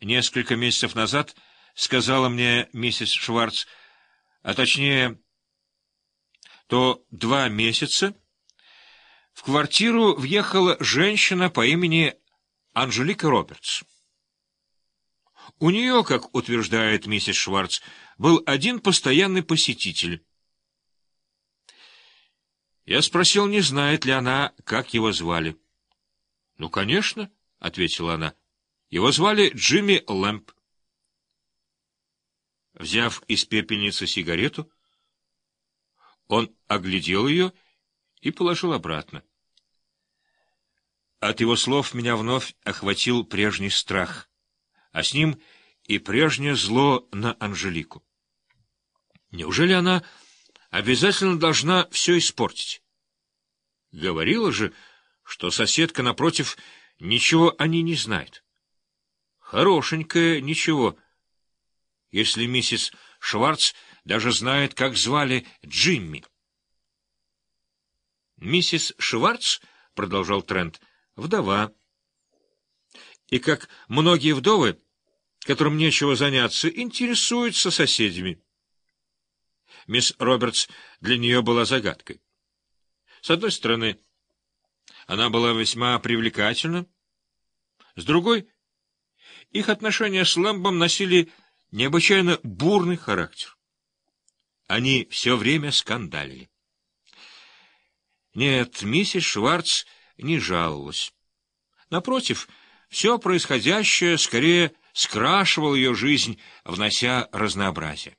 несколько месяцев назад сказала мне миссис Шварц, а точнее, то два месяца, в квартиру въехала женщина по имени Анжелика Робертс. У нее, как утверждает миссис Шварц, был один постоянный посетитель. Я спросил, не знает ли она, как его звали. — Ну, конечно, — ответила она. Его звали Джимми Лэмп. Взяв из пепельницы сигарету, он оглядел ее и положил обратно. От его слов меня вновь охватил прежний страх, а с ним и прежнее зло на Анжелику. Неужели она обязательно должна все испортить? Говорила же, что соседка напротив ничего о ней не знает. Хорошенькая, ничего. Если миссис Шварц даже знает, как звали Джимми. Миссис Шварц, — продолжал Трент, — вдова. И как многие вдовы, которым нечего заняться, интересуются соседями. Мисс Робертс для нее была загадкой. С одной стороны, она была весьма привлекательна, с другой — их отношения с Лэмбом носили необычайно бурный характер. Они все время скандалили. Нет, миссис Шварц не жаловалась. Напротив, все происходящее скорее скрашивало ее жизнь, внося разнообразие.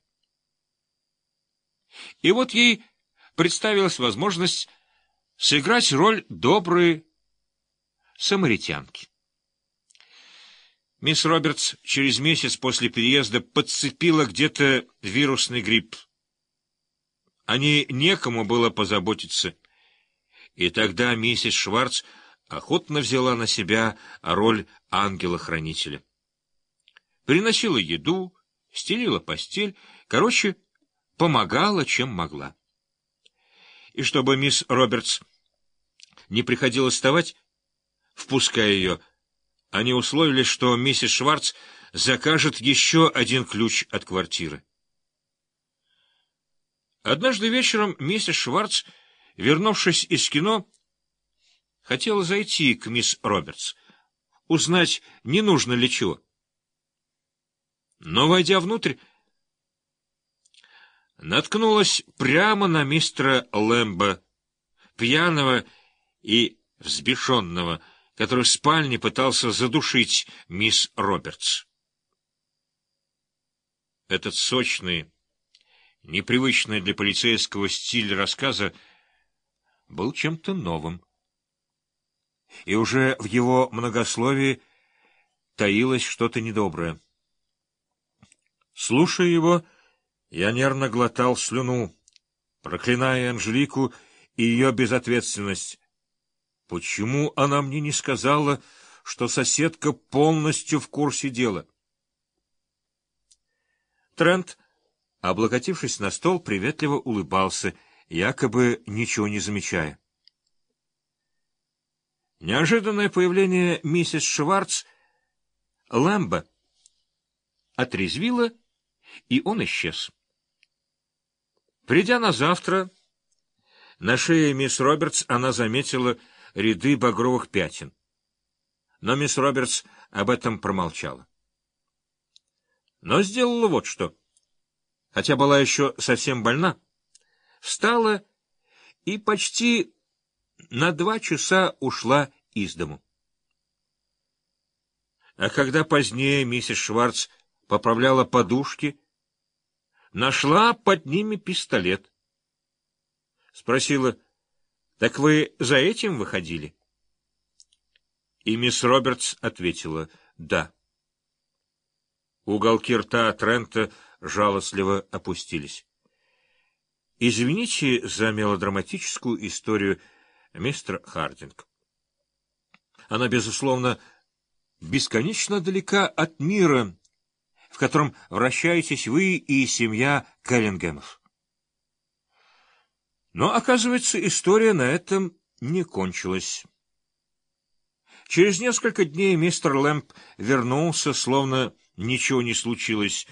И вот ей представилась возможность сыграть роль доброй самаритянки. Мисс Робертс через месяц после переезда подцепила где-то вирусный грипп. О ней некому было позаботиться. И тогда миссис Шварц охотно взяла на себя роль ангела-хранителя. Приносила еду, стелила постель, короче, помогала, чем могла. И чтобы мисс Робертс не приходилось вставать, впуская ее, они условились, что миссис Шварц закажет еще один ключ от квартиры. Однажды вечером миссис Шварц, вернувшись из кино, хотела зайти к мисс Робертс, узнать, не нужно ли чего. Но, войдя внутрь, наткнулась прямо на мистера Лэмбо, пьяного и взбешенного, который в спальне пытался задушить мисс Робертс. Этот сочный, непривычный для полицейского стиль рассказа был чем-то новым. И уже в его многословии таилось что-то недоброе. Слушая его, я нервно глотал слюну, проклиная Анжелику и ее безответственность, Почему она мне не сказала, что соседка полностью в курсе дела? Трент, облокотившись на стол, приветливо улыбался, якобы ничего не замечая. Неожиданное появление миссис Шварц Лэмбо отрезвило, и он исчез. Придя на завтра, на шее мисс Робертс она заметила, ряды багровых пятен. Но мисс Робертс об этом промолчала. Но сделала вот что. Хотя была еще совсем больна, встала и почти на два часа ушла из дому. А когда позднее миссис Шварц поправляла подушки, нашла под ними пистолет. Спросила, так вы за этим выходили? И мисс Робертс ответила «да». Уголки рта Трента жалостливо опустились. «Извините за мелодраматическую историю, мистер Хардинг. Она, безусловно, бесконечно далека от мира, в котором вращаетесь вы и семья Келлингемов. Но, оказывается, история на этом не кончилась. Через несколько дней мистер Лэмп вернулся, словно ничего не случилось,